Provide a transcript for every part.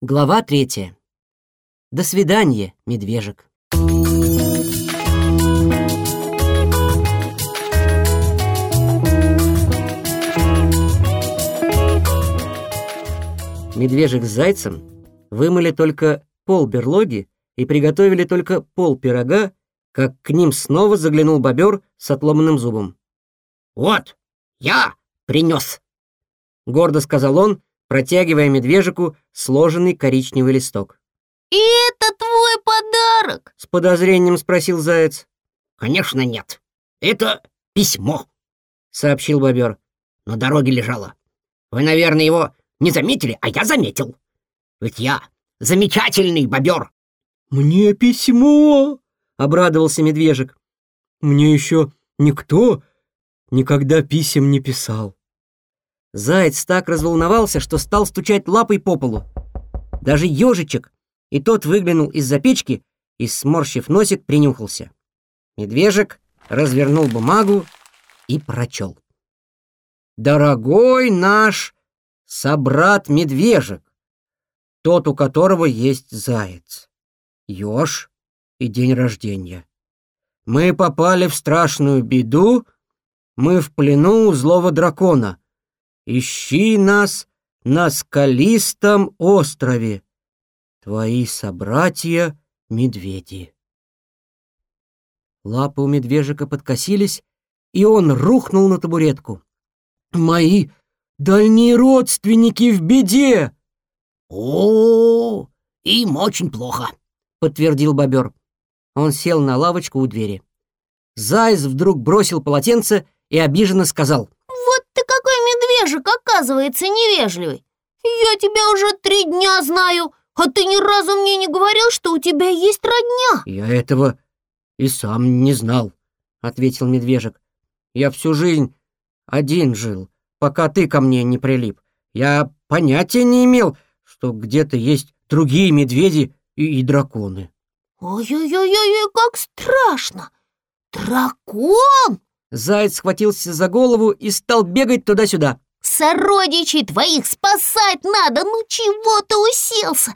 Глава третья. До свидания, медвежек. Медвежек с зайцем вымыли только пол берлоги и приготовили только пол пирога, как к ним снова заглянул бобер с отломанным зубом. «Вот, я принес!» — гордо сказал он, протягивая медвежику сложенный коричневый листок. «И это твой подарок?» — с подозрением спросил заяц. «Конечно нет. Это письмо», — сообщил бобер. «На дороге лежало. Вы, наверное, его не заметили, а я заметил. Ведь я замечательный бобер». «Мне письмо!» — обрадовался медвежик. «Мне еще никто никогда писем не писал». Заяц так разволновался, что стал стучать лапой по полу. Даже ежичек, и тот выглянул из-за печки и, сморщив носик, принюхался. Медвежек развернул бумагу и прочел. «Дорогой наш собрат-медвежек, тот, у которого есть заяц, еж и день рождения. Мы попали в страшную беду, мы в плену у злого дракона» Ищи нас на скалистом острове. Твои собратья — медведи. Лапы у медвежика подкосились, и он рухнул на табуретку. «Мои дальние родственники в беде!» «О, -о им очень плохо», — подтвердил бобер. Он сел на лавочку у двери. Заяц вдруг бросил полотенце и обиженно сказал — Ежик, оказывается, невежливый. Я тебя уже три дня знаю, а ты ни разу мне не говорил, что у тебя есть родня. Я этого и сам не знал, ответил медвежик. Я всю жизнь один жил, пока ты ко мне не прилип. Я понятия не имел, что где-то есть другие медведи и, и драконы. Ой-ой-ой, как страшно! Дракон? Заяц схватился за голову и стал бегать туда-сюда. Сородичей твоих спасать надо, ну чего ты уселся?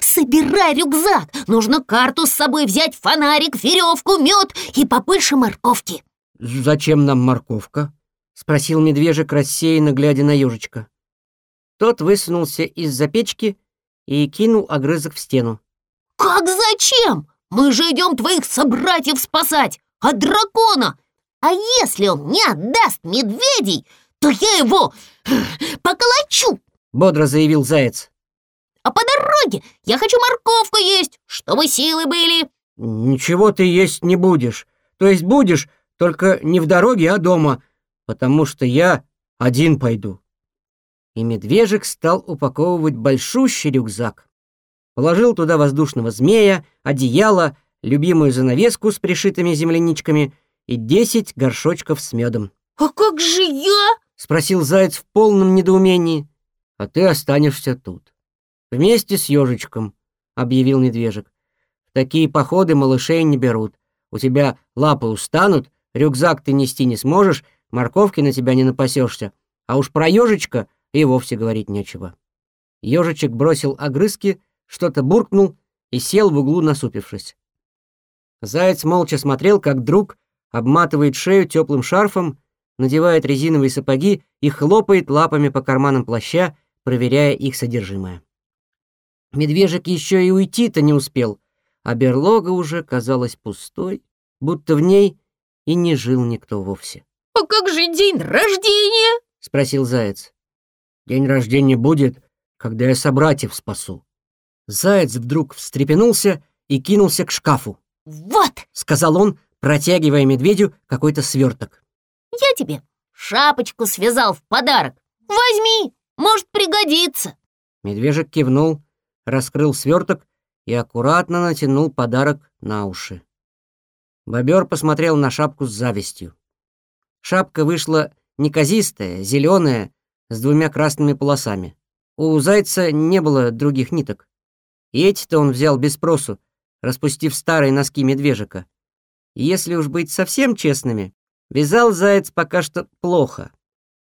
Собирай рюкзак, нужно карту с собой взять, фонарик, веревку, мед и побольше морковки. Зачем нам морковка? Спросил медвежик, рассеянно глядя на ежичка. Тот высунулся из-за печки и кинул огрызок в стену. Как зачем? Мы же идем твоих собратьев спасать, а дракона. А если он не отдаст медведей, то я его поколочу!» Бодро заявил заяц. «А по дороге я хочу морковку есть, чтобы силы были!» «Ничего ты есть не будешь. То есть будешь, только не в дороге, а дома, потому что я один пойду». И медвежик стал упаковывать большущий рюкзак. Положил туда воздушного змея, одеяло, любимую занавеску с пришитыми земляничками и десять горшочков с медом. «А как же я?» — спросил заяц в полном недоумении. «А ты останешься тут. Вместе с ежичком», — объявил медвежик. «В такие походы малышей не берут. У тебя лапы устанут, рюкзак ты нести не сможешь, морковки на тебя не напасешься. А уж про ежичка и вовсе говорить нечего». Ежичек бросил огрызки, что-то буркнул и сел в углу, насупившись. Заяц молча смотрел, как друг обматывает шею теплым шарфом надевает резиновые сапоги и хлопает лапами по карманам плаща, проверяя их содержимое. Медвежик еще и уйти-то не успел, а берлога уже казалась пустой, будто в ней и не жил никто вовсе. «А как же день рождения?» — спросил заяц. «День рождения будет, когда я собратьев спасу». Заяц вдруг встрепенулся и кинулся к шкафу. «Вот!» — сказал он, протягивая медведю какой-то сверток. Я тебе шапочку связал в подарок. Возьми, может пригодится. Медвежик кивнул, раскрыл сверток и аккуратно натянул подарок на уши. Бобер посмотрел на шапку с завистью. Шапка вышла неказистая, зеленая, с двумя красными полосами. У зайца не было других ниток. И эти-то он взял без спросу, распустив старые носки медвежика. И если уж быть совсем честными, Вязал заяц пока что плохо.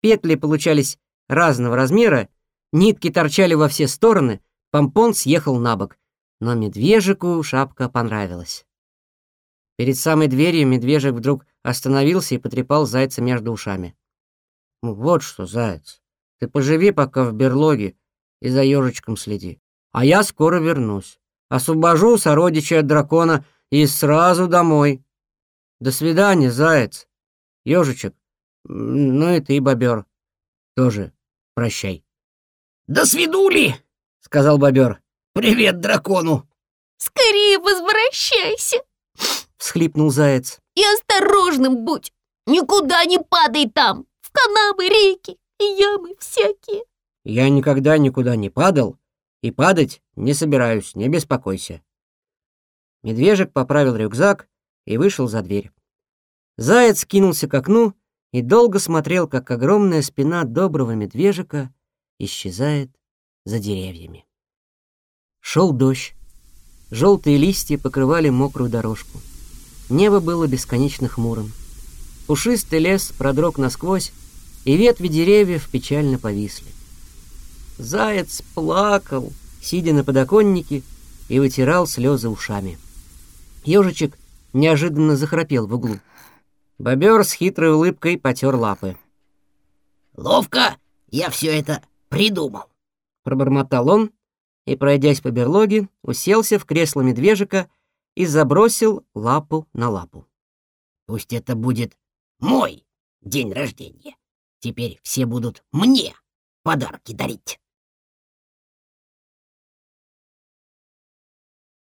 Петли получались разного размера, нитки торчали во все стороны, Помпон съехал на бок, но медвежику шапка понравилась. Перед самой дверью медвежик вдруг остановился и потрепал зайца между ушами. «Ну «Вот что, заяц, ты поживи пока в берлоге и за ежичком следи, а я скоро вернусь. Освобожу сородича от дракона и сразу домой. До свидания, заяц. Ежичек, ну и ты, бобер, тоже прощай». «До свидули!» — сказал бобер. «Привет дракону!» «Скорее возвращайся!» — всхлипнул заяц. «И осторожным будь! Никуда не падай там! В канавы, реки и ямы всякие!» «Я никогда никуда не падал и падать не собираюсь, не беспокойся». Медвежик поправил рюкзак и вышел за дверь. Заяц кинулся к окну и долго смотрел, как огромная спина доброго медвежика исчезает за деревьями. Шел дождь. Желтые листья покрывали мокрую дорожку. Небо было бесконечно хмурым. Пушистый лес продрог насквозь, и ветви деревьев печально повисли. Заяц плакал, сидя на подоконнике, и вытирал слезы ушами. Ежичек неожиданно захрапел в углу. Бобер с хитрой улыбкой потер лапы. «Ловко я все это придумал», — пробормотал он и, пройдясь по берлоге, уселся в кресло медвежика и забросил лапу на лапу. «Пусть это будет мой день рождения. Теперь все будут мне подарки дарить».